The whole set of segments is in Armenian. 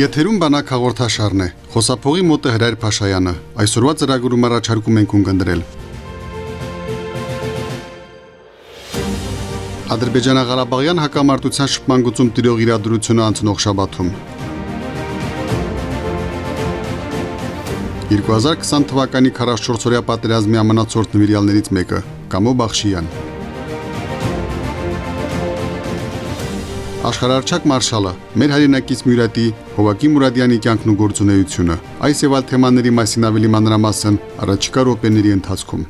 Եթերում բանակ հաղորդաշարն է։ Խոսափողի մոտ է Հրայր Փաշայանը։ Այսօրվա ծրագրում առաջարկում ենք ունկնդրել։ Ադրբեջանա-Ղարաբաղյան հակամարտության շփման գծում տիրող իրադրությունը անցնող շաբաթում 2020 թվականի 44-օրյա պատերազմի ամենացորդ նվիրյալներից մեկը Կամո Բախշյան Աշխարհարչակ մարշալը մեր հայրենակից Մյուրատի Հովակի Մուրադյանի կյանքն ու գործունեությունը։ Այս եւ այլ թեմաների մասին ավելի մանրամասն առաջիկա րոպեների ընթացքում։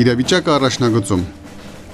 Իրավիճակը առաջնագծում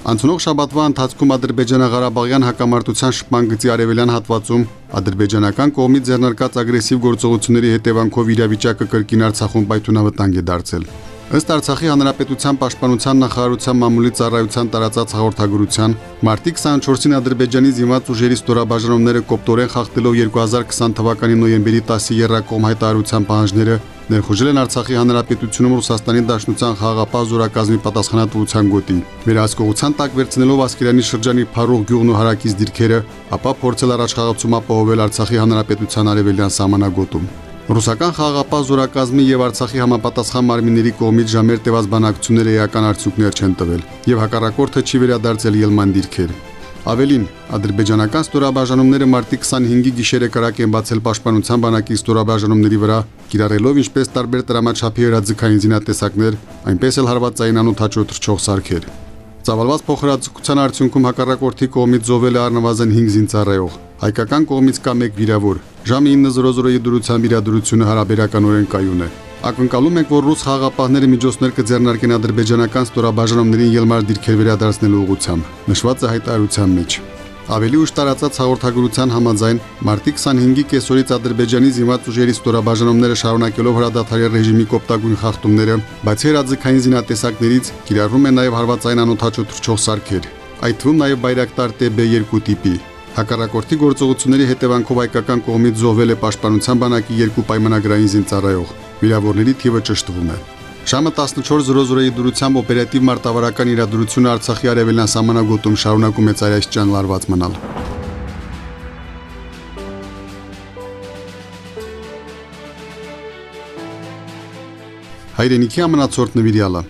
Անցնող շաբաթվա ընթացքում Ադրբեջանա-Ղարաբաղյան հակամարտության շփման գծի արևելյան հատվածում ադրբեջանական կողմից ձեռնարկած ագրեսիվ գործողությունների հետևանքով իրավիճակը կրկին Արցախում պայթունավտանգ է դարձել։ Ըստ Արցախի Հանրապետության Պաշտպանության նախարարության մամուլի ծառայության տարածած հաղորդագրության, մարտի 24-ին Ադրբեջանի զինված ուժերի ստորաբաժանումները կոպտորեն խախտելով 2020 թվականի նոյեմբերի 10-ի երրակողմ հայտարարության պահանջները ներխուժել են Արցախի Հանրապետությունում Ռուսաստանի Դաշնության խաղապահ զորակազմի պատասխանատվության գոտի։ Վերահսկողության տակ վերցնելով Ասկերանի շրջանի Փարող գյուղն ու հարակից դիրքերը, ապա փորձել առաջխաղացում ապահովել Արցախի Հանրապետության արևելյան սահմանագոտում։ Ռուսական խաղաղապահ զորակազմի եւ Արցախի համապատասխան մարմինների կողմից ժամեր տևած բանակցությունները էական արդյունքներ չեն տվել եւ հակառակորդը չի վերադարձել ելման դիրքեր։ Ավելին, ադրբեջանական ստորաբաժանումները մարտի 25-ի գիշերը կրակ են բացել պաշտպանության բանակի ստորաբաժանումների վրա, կիրառելով ինչպես տարբեր տրամաչափի հրաձգային զինատեսակներ, այնպես էլ հարվածային անօթաչո թռչող սարքեր։ Ծավալված փոխհրաձգության արդյունքում հակառակորդի կողմից զոհվել է առնվազն 5 զինծառայող։ Հայկական կողմից կա 1 վիրավոր։ Ժամը 9:00-ի դրությամբ իրադրությունը հարաբերականորեն կայուն է։ Ակնկալում ենք, որ ռուս խաղապահները միջոցներ կձեռնարկեն ադրբեջանական ստորաբաժանումներին ելմար դիրքեր վերադարձնելու ուղղությամբ։ Նշված է հայտարարության մեջ։ Ավելի ուշ տարածած հաղորդագրության համաձայն մարտի 25-ի կեսօրից Ադրբեջանի զինված ուժերի ստորաբաժանումները շարունակելով հրադադարի ռեժիմի կոպտագույն խախտումները, բացի հրաձգային զինատեսակներից, կիրառում են նաև հարվածային անօթաչու թռչող սարքեր, այդ թվում նաև Բայրակտար TB2 տիպի։ Հակառակորդի գործողությունների հետևանքով հայկական կողմից զոհվել է պաշտպանության բանակի երկու պայմանագրային զինծառայող։ Վիրավորների թիվը ճշտվում է։ Ժամը 14:00-ի դուրությամբ օպերատիվ մարտավարական իրադրությունը Արցախի արևելյան սահմանագոտում շարունակում է ծայրաշճան լարված մնալ։ Հայրենիքի ամնացորդ նվիրյալը.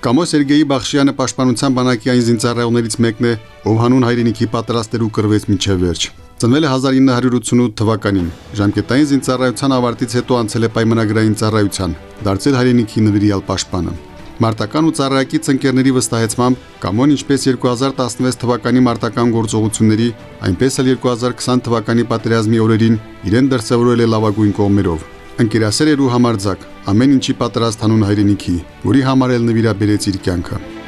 Կամո Սերգեյի Բախշյանը պաշտպանության բանակի այն զինծառայողներից մեկն է, ով հանուն հայրենիքի պատրաստ էր ու կրվեց մինչև վերջ։ Ծնվել է 1988 թվականին։ Ժամկետային զինծառայության ավարտից հետո անցել է պայմանագրային ծառայության, դարձել հայրենիքի նվիրյալ պաշտպանը։ Մարտական ու ծառայակից ընկերների վստահեցմամբ Կամոն ինչպես 2016 թվականի մարտական գործողությունների, այնպես էլ 2020 թվականի պատերազմի օրերին իրեն դրսևորել է լավագույն կողմերով։ Ընկերասեր էր ու համարձակ, ամեն ինչի պատրաստ հանուն հայրենիքի, որի համար էլ նվիրաբերեց իր կյանքը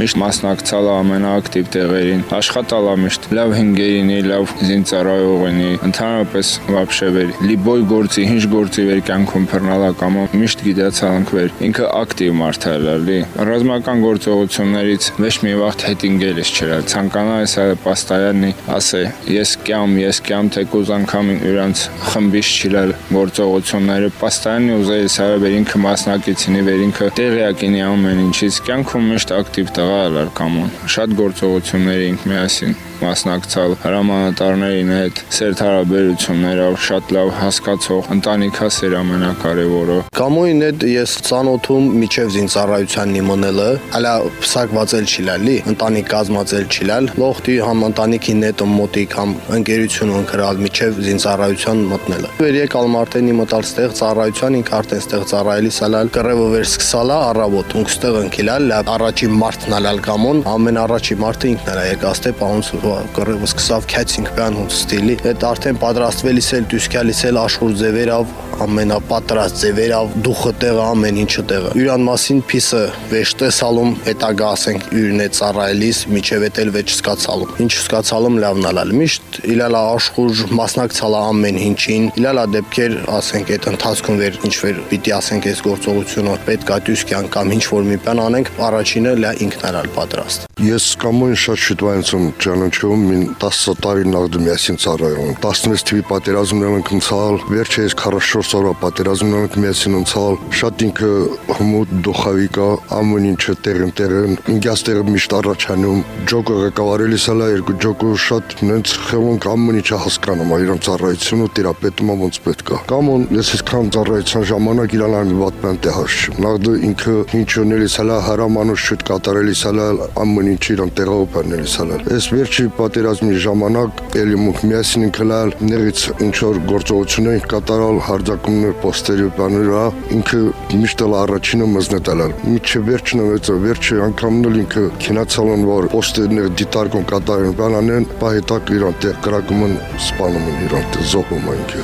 միշտ մասնակցալ ամենաակտիվ տեղերին, աշխատալ միշտ լավ հինգերինի, լավ զինծառայողինի, ընդհանրապես вообще վեր լիբոյ գործի, ինչ գործի վեր կյանքում բռնալա կամ միշտ գիտացալ ընկվեր։ Ինքը ակտիվ մարդ է լի։ Ռազմական գործողություններից ոչ մի վաղ հետինգելս չրա։ Ցանկանալիս է պաստայաննի ասե, ես կյամ, ես կյամ թեկուզ անգամ իրանց խմբիշ չիլալ գործողությունները պաստայաննի ուզելիս է վեր ինքը մասնակիցինի վեր ինքը տեղյակինի ամեն ինչից կյանքում միշտ ակտիվ տղա ալար կամոն։ Շատ գործողություններ էինք միասին մասնակցալ հրամանատարներին հետ սերտ հարաբերություններով շատ լավ հասկացող ընտանիքա սեր ամենակարևորը Կամոյին հետ ես ծանոթում միջև զինծառայությանն իմոնելը հələ փսակվածել չիլալի ընտանիք կազմածել չիլալ լոխտի համ ընտանիքին հետ մոտիկ համ ընկերություն ընկրալ միջև զինծառայության մտնելը վեր եկալ մարտենի մտալ ստեղ ծառայության ինք արդեն ստեղ ծառայելիս ալալ կռևը վեր սկսալա առավոտ ունքստեղ ընկիլալ առաջի մարտն ալալ կամոն ամեն առաջի մարտը ինքն էր եկաստե պահոնց կռիվը սկսավ քյացինք բան հոց ստիլի այդ արդեն պատրաստվելիս էլ դուսկալիս էլ աշխուր ձևերով ամենապատրաստ ձևերը, դուխը տեղը, ամեն ինչը տեղը։ Յուրան մասին փիսը վեշտեսալում, հետագա ասենք յուրն է ծառայելիս, միջև էտել վեճ սկացալում։ Ինչ սկացալում լավն ալալ։ Միշտ իլալա աշխուժ մասնակցալա ամեն ինչին։ Իլալա դեպքեր, ասենք այդ ընթացքում վեր ինչ վեր պիտի ասենք այս գործողությունը պետք է դյուսկյան կամ ինչ որ մի բան անենք, առաջինը լա ինքնարալ պատրաստ։ Ես կամոն շատ շուտվայից եմ ճանաչում, մին 10 տարի նախ միասին ծառայում։ 16 թվի պատերազմներ ենք ընցալ, վերջը ես 44 օրվա պատերազմներ ենք միասին ընցալ։ Շատ ինքը հմուտ դոխավիկա, ամեն ինչը տեղին տեղին, ինքստեղը միշտ առաջանում։ Ջոկը ղեկավարելիս հələ երկու ջոկը շատ նենց խելուն ամեն ինչը հասկանում, իրան ծառայությունը տիրապետումը ոնց պետք է։ Կամոն ես այսքան ծառայության ժամանակ իրան մի վատ բան տեհաշ։ Նախ ինքը ինչ ունելիս հələ հրամանուց շուտ կատարելիս հələ ամեն ինչ իրան տեղով բանելիս հələ։ Այս վերջի պատերազմի ժամանակ էլի մուք միասին ինքլալ ներից ինչ որ գործողություններ կատարալ հարձակումներ պոստերի բաներա ինքը միշտ էլ առաջինը մզնետալ միջը վերջնը վեցը վերջի անգամն էլ ինքը քնացալն որ պոստերներ դիտարկում կատարեն բանանեն բայետակ իրան տեղ կրակումն սպանում են իրան զոհում ինքը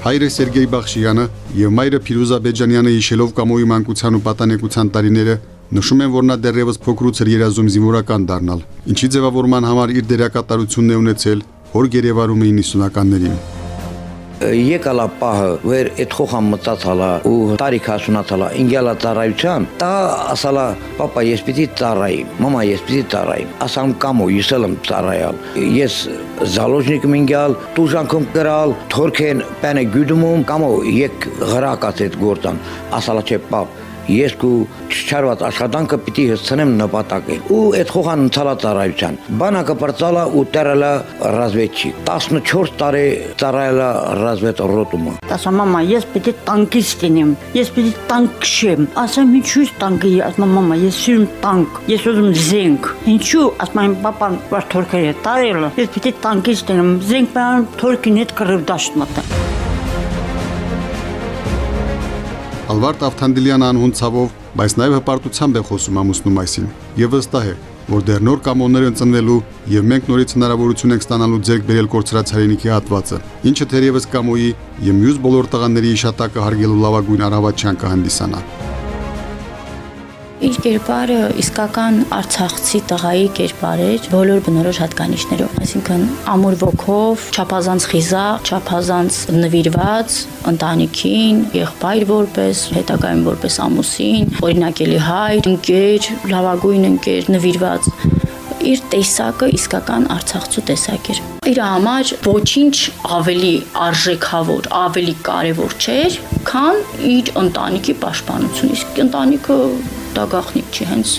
Հայրը Սերգեյ Բախշյանը եւ մայրը Փիրուզա Բեջանյանը հիշելով կամոյի մանկության ու պատանեկության տարիները Նշում են, որ նա դեռևս փոքրուց էր երազում զինվորական դառնալ, ինչի ձևավորման համար իր դերակատարությունն է ունեցել հոր Գերեվարում 90-ականներին եկալա պահը վեր այդ խոխան մտածալա ու տարիք հասունացալա ինգյալա ծառայության տա ասալա պապա ես պիտի ծառայի մամա ես պիտի ծառայի ասամ կամո ես եմ ծառայալ ես զալոժնիկ մինգյալ տուժանքում գրալ թորքեն պանը գյուդումում կամո եկ գրակած այդ գործան ասալա չէ պապ ես քու չարված աշխատանքը պիտի հասցնեմ նպատակին ու այդ խոխան ընցալա ծառայության բանակը բրծալա ու տերելա ռազմեցի 14 տարի ծառայելա ռազմետ ռոտումը ասա մամա ես պիտի տանկիստ լինեմ ես պիտի տանկ քշեմ ասեմ ինչու տանկի ասա մամա ես սիրում տանկ ես ուզում զենք ինչու ասա իմ papan վար թորքերը տարելը ես պիտի տանկիստ լինեմ զենք բան թորքին հետ կռիվ դաշտ մտա Ալվարդ Ավթանդիլյանը անհուն ցավով, բայց նաև հպարտությամբ է խոսում ամուսնու մասին եւ վստահ է, որ դեռ նոր կամոններ ընծնվելու եւ մենք նորից հնարավորություն ենք ստանալու ձեռք բերել կորցրած հայրենիքի հատվածը, ինչը թերևս կամոյի եւ մյուս բոլոր տղաների իշատակը հարգելու լավագույն առավաճան կհանդիսանա իր կերպարը իսկական արցախցի տղայի կերպար էր բոլոր բնորոշ հատկանիշներով, այսինքն ամուր ոգով, չափազանց խիզախ, չափազանց նվիրված ընտանիքին, եղբայր որպես, հետագայում որպես ամուսին, օրինակելի հայր, ընկեր, լավագույն ընկեր, նվիրված իր տեսակը իսկական արցախցու տեսակ էր։ Իր համար ոչինչ ավելի արժեքավոր, ավելի կարևոր չէր, քան իր ընտանիքի պաշտպանությունը։ Իսկ ընտանիքը դա գախնիկ չի, հենց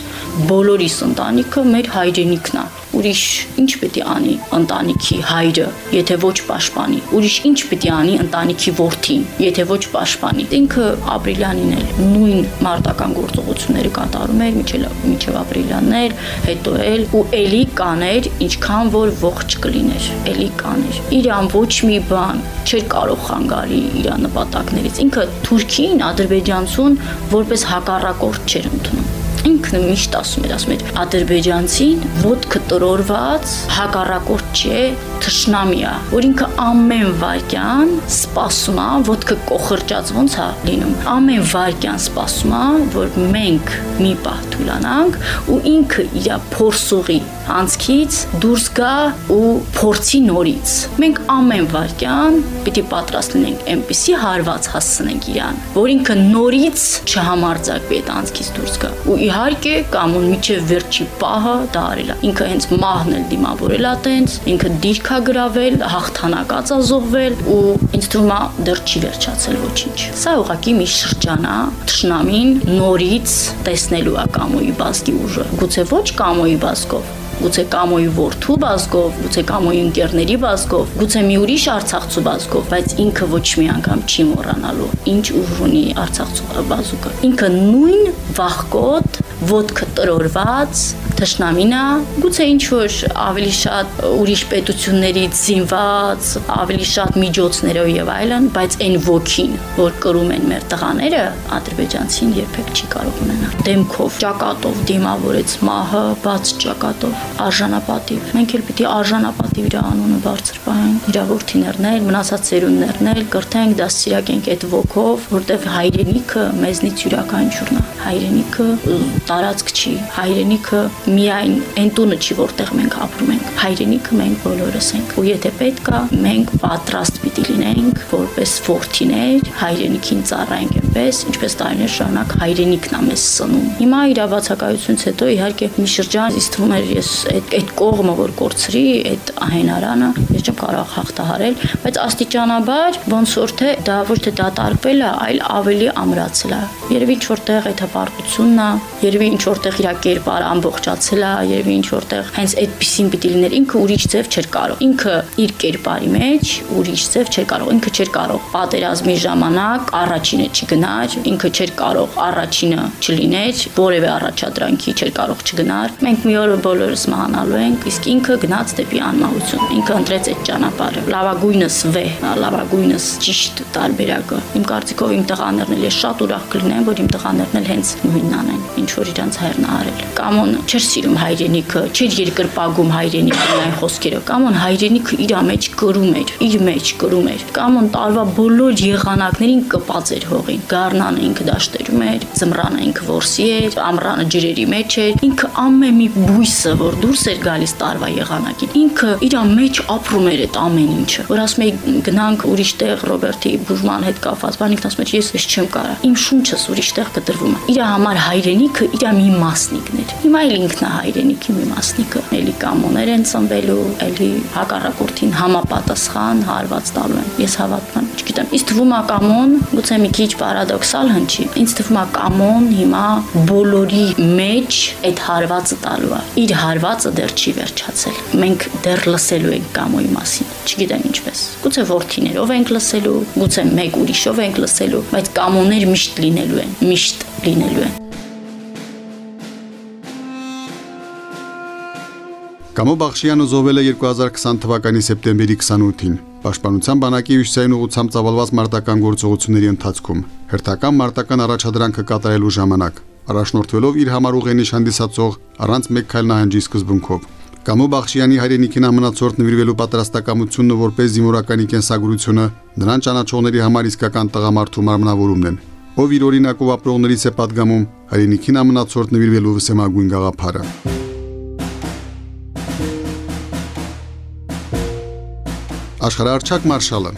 բոլորիս ընտանիքը մեր հայրենիքն է։ Ուրիշ ինչ պետք է անի ընտանիքի հայրը, եթե ոչ պաշտպանի։ Ուրիշ ինչ պետք է անի ընտանիքի որդին, եթե ոչ պաշտպանի։ Ինքը ապրիլյանին էլ նույն մարտական գործողությունները կատարում էր միջել միջև ապրիլյաններ, հետո էլ ու էլի կաներ, ինչքան որ ողջ կլիներ, էլի կաներ։ Իրան ոչ մի բան չէր կարող խանգարի իր նպատակներից։ Ինքը Թուրքին, ադրբեջանցուն որպես հակառակորդ չէր ընդունում ինքն միշտ ասում էր, ասում էր. Ադրբեջանցին ոդկը տրորված հակառակորդ չէ, թշնամի է, որ ինքը ամեն վարքյան սպասում է, ոդկը կոխրճած ոնց է լինում։ Ամեն վարքյան սպասում է, որ մենք մի պահ թուլանանք ու ինքը իր փորսուղի անցքից դուրս գա ու փորձի նորից։ Մենք ամեն վարքյան պիտի պատրաստ լինենք այնպիսի հարված հասցնենք իրան, որ ինքը նորից չհամարձակվի այդ անցքից դուրս գա։ Ու իհարկե կամուն միջև վերջի պահը դա արել է։ Ինքը հենց մահն էլ դիմավորել է տենց, ինքը դիրքա մարգագրավել, հաղթանակած ազողվել ու ինձ թվում է դեռ չի վերջացել ոչինչ։ Սա ուղղակի մի շրջան է ճշնամին նորից տեսնելու է կամոյի բազկի ուժը։ Գուցե ոչ կամոյի բազկով, գուցե կամոյի որդու բազգով, գուցե կամոյի ընկերների բազգով, գուցե մի ուրիշ արցախցու բազգով, բայց ինքը ոչ մի անգամ չի մոռանալու։ Ինչ ուժ ունի արցախցու բազուկը։ Ինքը նույն վախկոտ ոդկը տրորված, թշնամինա, գուցե ինչ որ ավելի շատ ուրիշ պետություններից զինված, ավելի շատ միջոցներով եւ այլն, բայց այն ոգին, որ կրում են մեր տղաները, ադրբեջանցին երբեք չի կարող ունենալ։ Դեմքով, ճակատով դիմավորեց մահը, բաց ճակատով, արժանապատիվ։ Մենք էլ պիտի արժանապատիվ իր անունը բարձր պահենք, իր էլ, մնացած ծերուններն էլ կրթենք, դասիրակենք այդ ոգով, որտեվ հայրենիքը մեզնից յուրաքանչյուրն է։ Հայրենիքը տարածք չի, հայրենիքը միայն այն տունը չի, որտեղ մենք ապրում ենք։ Հայրենիքը մենք բոլորս ենք։ Ու եթե պետք է, մենք պատրաստ պիտի լինենք որպես ֆորտիներ, հայրենիքին ծառայենք այնպես, ինչպես տարիներ շարունակ հայրենիքն է մեզ սնում։ Հիմա իրավացակայությունից հետո իհարկե մի շրջան ինձ թվում էր ես այդ այդ կողմը որ կորցրի, այդ հենարանը, չեմ կարող հաղթահարել, բայց աստիճանաբար ոնց որ թե դա ոչ թե դատարկվել է, այլ ավելի ամրացել է։ Երևի ինչ որտեղ այդ հպարտությունն է, երևի ինչ որտեղ իր կերպարը ամբողջացել է, երևի ինչ որտեղ հենց այդպեսին պիտի լիներ ինքը ուրիշ ձև չէր կարող։ Ինքը իր կերպարի մեջ ուրիշ ձև չէր կարող։ Ինքը չէր կարող պատերազմի ժամանակ առաջինը չգնար, ինքը չէր կարող առաջինը չլիներ, որևէ առաջադրանքի չէր կարող չգնար։ Մենք մի օր բոլորս մահանալու ենք, իսկ ինքը գնաց դեպի անմահություն։ Ինքը ընտրեց այդ ճանապարհը։ Լավագույնս վեհ, լավագույնս ճիշտ տարբերակը։ Իմ կարծիքով իմ տղաներն էլ շատ ուրախ կլինեն, որ իմ տղաներն էլ հենց նույնն անեն, ինչ որ իրանց հայրն արել։ Կամոն չէր սիրում հայրենիքը, չէր երկրպագում հայրենիքին այն խոսքերը։ Կամոն հայրենիքը իր մեջ կրում էր, իր մեջ կրում էր։ Կամոն տարվա բոլոր եղանակներին կպած էր հողին։ Գառնանը ինքը դաշտերում էր, ձմռանը ինքը որսի էր, ամռանը ջրերի մեջ էր։ Ինքը ամեն մի բույսը, որ դուրս էր գալիս տարվա եղանակին, ինքը իր մեջ ապրում էր այդ ամեն ինչը։ Որ ասում էի գնանք ուրիշ տեղ Ռոբերտի բուժման հետ կապված, բան ինքն ասում է ես ես չեմ կարա։ Իմ շունչս ուրիշ տեղ կտրվում է։ Իր համար հայրենիքը իր մի մասնիկն էր։ Հիմա էլ ինքն է հայրենիքի մի մասնիկը։ Էլի կամոներ են ծնվելու, էլի հակառակորդին համապատասխան հարված տալու են։ Ես հավատում եմ, չգիտեմ, ինձ թվում է կամոն, գուցե մի քիչ պարադոքսալ հնչի։ Ինձ թվում է կամոն հիմա բոլորի մեջ այդ հարվածը տալու է։ Իր հարվածը դեռ չի վերջացել։ Մենք դեռ լսելու ենք կամոյի մասին։ Չգիտեմ ինչպես։ Գուցե worth-իներով ենք լսելու, գուցե մեկ ուրիշով ենք լսելու, բայց կամոներ միշտ լինելու են, միշտ լինելու են։ Կամո Բախշյանը զոհվել է 2020 թվականի սեպտեմբերի 28-ին Պաշտպանության բանակի հյուսիսային ուղությամբ ծավալված մարտական գործողությունների ընթացքում հերթական մարտական առաջադրանքը կատարելու ժամանակ առաջնորդվելով իր համար ուղենիշ հանդիսացող առանց մեկ քայլ նահանջի սկզբունքով Կամո Բախշյանի հայրենիքին ամնացորդ նվիրվելու պատրաստակամությունը որպես զինվորականի կենսագրությունը նրան ճանաչողների համար իսկական տղամարդու մարմնավորումն են, ով իր օրինակով ապրողներից է падգամում հայրենիքին ամնացորդ նվիրվելու վսեմագույն գաղափարը։ Աշխարհարչակ մարշալը.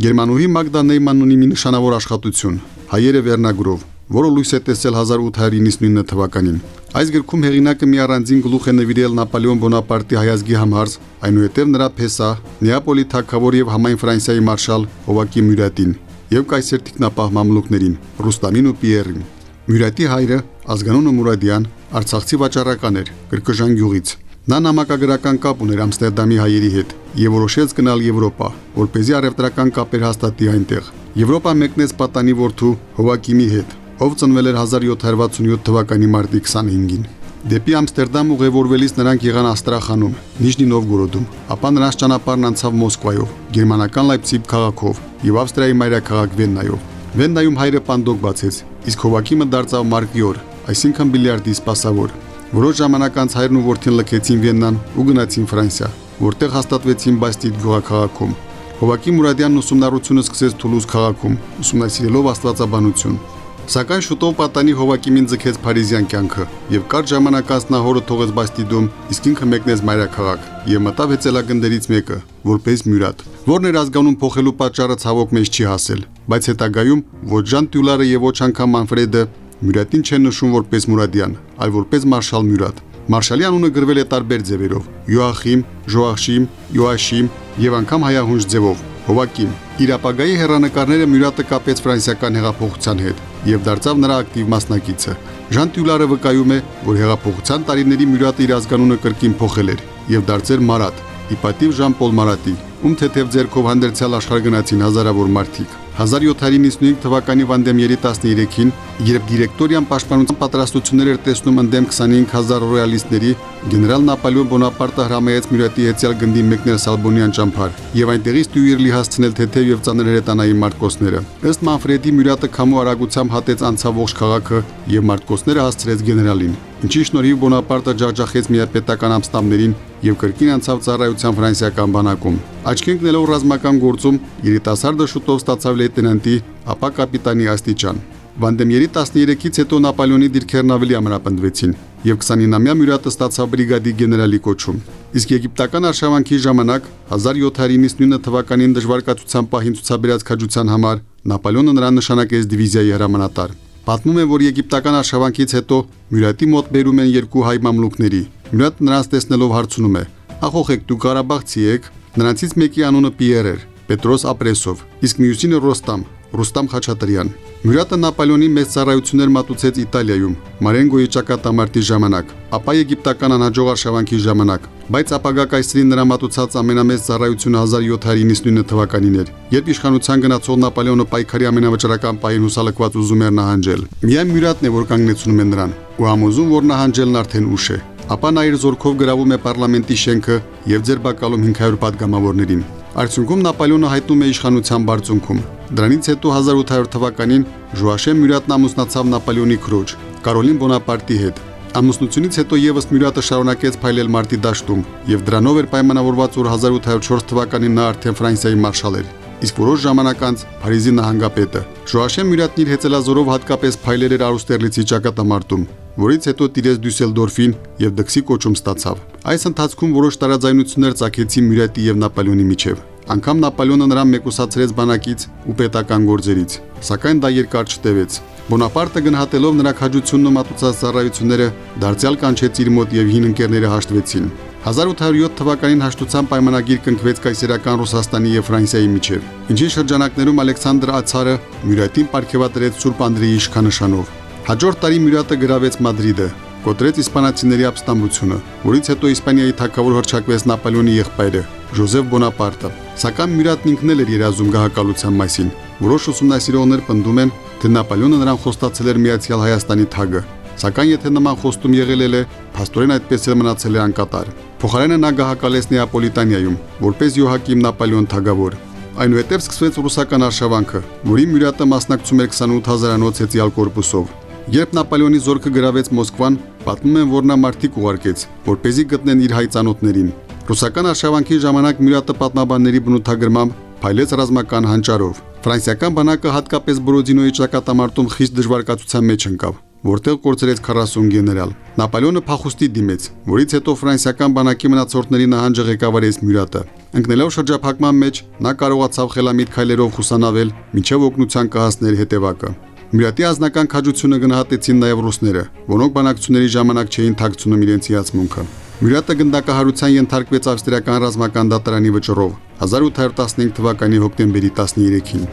Գերմանուհի Մագդա Նեյմանն ունի մի նշանավոր աշխատություն՝ հայերը վերնագրով որը լույս է տեսել 1899 թվականին։ Այս գրքում հեղինակը մի առանձին գլուխ է նվիրել Նապոլեոն Բոնապարտի հայազգի համարզ, այնուհետև նրա փեսա, Նեապոլի թագավոր եւ համայն Ֆրանսիայի մարշալ Հովակի Մյուրատին եւ կայսեր թիկնապահ մամլուկներին Ռուստամին ու Պիերին։ Մյուրատի հայրը ազգանունը Մուրադյան Արցախցի վաճառական էր, կրկժան գյուղից։ Նա նամակագրական կապ ուներ Ամստերդամի հայերի հետ եւ որոշեց գնալ Եվրոպա, որ เป զի առևտրական կապեր հաստատի այնտեղ։ Եվրոպա մեկնեց պատանի որդու Հովակիմի հետ, ով ծնվել էր 1767 թվականի մարտի 25-ին։ Դեպի Ամստերդամ ուղևորվելիս նրանք եղան Աստրախանում, Նիժնի Նովգորոդում, ապա նրանց ճանապարհն անցավ Մոսկվայով, գերմանական Լայպցիգ քաղաքով եւ Ավստրիայի մայրաքաղաք Վեննայով։ Վեննայում հայրը պանդոկ բացեց, իսկ Հովակիմը դարձավ մարկիոր, այսինքն բիլիարդի սպասավոր։ Որոշ ժամանակ անց հայրն ու որդին լքեցին Վիեննան ու գնացին Ֆրանսիա, որտեղ հաստատվեցին Բաստիդ գյուղաքաղաքում։ Հովակի Մուրադյանն ուսումնառությունը սկսեց Թուլուզ քաղաքում, ուսումնասիրելով աստվածաբանություն։ Սակայն շուտով պատանի Հովակիմին ձգեց Փարիզյան կյանքը եւ կարճ ժամանակ անց նա հորը թողեց Բաստիդում, իսկ ինքը մեկնեց մայրաքաղաք եւ մտավ հեծելագնդերից մեկը, որպես Մյուրատ։ Որն էր ազգանուն փոխելու պատճառը ցավոք մեջ չի հասել, բայց հետագայում ոչ Ժան Տյուլարը եւ ոչ անգամ Մանֆրեդը Մյուրատին չեն նշում որպես Մուրադյան, այլ որպես Մարշալ Մյուրատ։ Մարշալի անունը գրվել է տարբեր ձևերով՝ Յոախիմ, Ժոախշիմ, Յոաշիմ եւ անգամ հայահունչ ձևով՝ Հովակիմ։ Իր ապագայի հերանեկարները Մյուրատը կապեց ֆրանսիական հեղափոխության հետ եւ դարձավ նրա ակտիվ մասնակիցը։ Ժան Տյուլարը վկայում է, որ հեղափոխության տարիների Մյուրատը իր ազգանունը կրկին փոխել էր եւ դարձել Մարատ, իպատիվ Ժան-Պոլ Մարատի, ում թեթև ձերքով հանդերձյալ աշխարհ գնացին հազարավոր մարդիկ։ 1795 թվականի վանդեմյերի 13-ին, երբ դիրեկտորիան պաշտպանության պատրաստություններ էր տեսնում ընդդեմ 25000 ռոյալիստների, գեներալ Նապոլեոն Բոնապարտը հրամայեց Մյուրատի հեծյալ գնդի մեկնել Սալբոնյան ճամփար եւ այնտեղից Տյուիրլի հասցնել թեթև եւ ծանր հրետանային մարտկոսները։ Ըստ Մանֆրեդի Մյուրատը քամու արագությամբ հատեց անցավ ողջ քաղաքը եւ մարտկոսները հասցրեց գեներալին ինչի շնորհիվ Բոնապարտը ջախջախեց միապետական ամստամներին եւ կրկին անցավ ծառայության ֆրանսիական բանակում։ Աչքի ընկնելով ռազմական գործում երիտասարդը շուտով ստացավ լեյտենանտի, ապա կապիտանի աստիճան։ Վանդեմյերի 13-ից հետո Նապոլեոնի դիրքերն ավելի ամրապնդվեցին եւ 29-ամյա Մյուրատը ստացավ բրիգադի գեներալի կոչում։ Իսկ եգիպտական արշավանքի ժամանակ 1799 թվականին դժվարկացության պահին ցուցաբերած քաջության համար Նապոլեոնը նրան նշանակեց դիվիզիայի հրամանատար։ Պատմում են, որ եգիպտական արշավանքից հետո Մյուրատի մոտ բերում են երկու հայ մամլուկների։ Մյուրատը նրանց տեսնելով հարցնում է. «Ախոխ եք դու Ղարաբաղցի եք»։ Նրանցից մեկի անունը Պիեր էր, Պետրոս Ապրեսով, իսկ մյուսինը Ռոստամ, Ռուստամ Խաչատրյան։ Մուրատը Նապոլեոնի մեծ ծառայություններ մատուցեց Իտալիայում, Մարենգոյի ճակատամարտի ժամանակ, ապա եգիպտական անհաջող արշավանքի ժամանակ, բայց ապագա կայսրին նրա մատուցած ամենամեծ ծառայությունը 1799 թվականին էր, երբ իշխանության գնացող Նապոլեոնը պայքարի ամենավճռական պահին հուսալեկված ուզում էր նահանջել։ Միայն Մուրատն է, որ կանգնեցնում է նրան, ու համոզում, որ նահանջելն արդեն ուշ է։ Ապա նա իր զորքով գրավում է parlamenti շենքը եւ ձերբակալում 500 падգամավորներին։ Արդյունքում Նապոլեոնը հայտնում է իշխանության բարձունքում։ Դրանից հետո 1800 թվականին Ժուաշեն Մյուրատն ամուսնացավ Նապոլեոնի քրոջ Կարոլին Բոնապարտի հետ։ Ամուսնությունից հետո եւս Մյուրատը շարունակեց փայլել մարտի դաշտում եւ դրանով էր պայմանավորված, որ 1804 թվականին նա արդեն Ֆրանսիայի մարշալ էր իսկ որոշ ժամանակ անց Փարիզի նահանգապետը։ Ժոաշեն Մյուրատն իր հեծելազորով հատկապես փայլեր էր Արուստերլիցի ճակատամարտում, որից հետո տիրեց Դյուսելդորֆին եւ Դքսի կոչում ստացավ։ Այս ընթացքում որոշ տարաձայնություններ ցակեցին Մյուրատի եւ Նապոլեոնի միջև։ Անկամ Նապոլեոնը նրան մեկուսացրեց բանակից ու պետական գործերից, սակայն դա երկար չտևեց։ Բոնապարտը գնահատելով նրա քաջությունն ու մատուցած ծառայությունները, դարձյալ կանչեց իր մոտ եւ հին ընկերները հաշտվեցին։ 1807 թվականին հաշտության պայմանագիր կնքվեց կայսերական Ռուսաստանի եւ Ֆրանսիայի միջև, ինչի շրջանակներում Ալեքսանդր Ացարը Մյուրատին ապարգևատրեց Սուրբ Անդրեի իշխանանշանով։ Հաջորդ տարի Մյուրատը գրավեց Մադրիդը, կոտրեց իսպանացիների ապստամբությունը, որից հետո Իսպանիայի թագավոր հրճակվեց Նապոլեոնի եղբայրը Ժոզեֆ Բոնապարտը։ Սակայն Մյուրատն ինքն էլ էր երազում գահակալության մասին։ Որոշ ուսումնասիրողներ պնդում են, թե Նապոլեոնը նրան խոստացել էր Միացյալ Հայաստանի թագը, սակայն եթե նման խոստում եղել է, փաստորեն այդպես էլ մնացել է անկատար։ Փոխարենը նա գահակալեց Նեապոլիտանիայում, որպես Յոհակիմ Նապոլեոն թագավոր։ Այնուհետև սկսվեց ռուսական արշավանքը, որի Մյուրատը մասնակցում էր 28000-անոց հեծյալ կորպուսով։ Երբ Նապոլեոնի զորքը գրավեց Մոսկվան, պատմում են, որ նա մարտիկ ուղարկեց, որ เป զի գտնեն իր հայ ցանոթներին։ Ռուսական արշավանքի ժամանակ Մյուրատը պատմաբանների բնութագրմամբ փայլեց ռազմական հանճարով։ Ֆրանսիական բանակը հատկապես Բրոդինոյի ճակատամարտում խիստ դժվարկացության մեջ ընկավ, որտեղ կորցրեց 40 գեներալ։ Նապոլեոնը փախուստի դիմեց, որից հետո ֆրանսիական բանակի մնացորդների նահանջը ղեկավարեց Մյուրատը։ Ընկնելով շրջափակման մեջ, նա կարողացավ խելամիտ քայլերով խուսանավել, մինչև օգնության կհասներ հետևակը։ Մյուրատի ազնական քաջությունը գնահատեցին նաև ռուսները, որոնք բանակցությունների ժամանակ չէին թաքցնում իրենց հիացմունքը։ Մյուրատը գնդակահարության ենթարկվեց ավստրիական ռազմական դատարանի վճռով 1815 թվականի հոկտեմբերի 13-ին։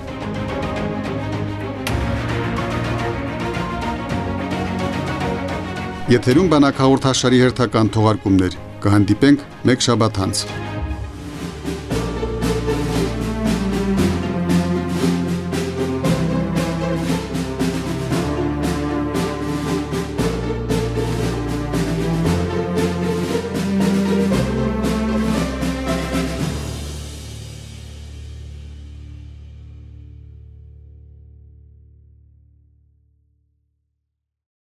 Եթերում բանակահորթաշարի հերթական թողարկումներ կհանդիպենք մեկ շաբաթ անց։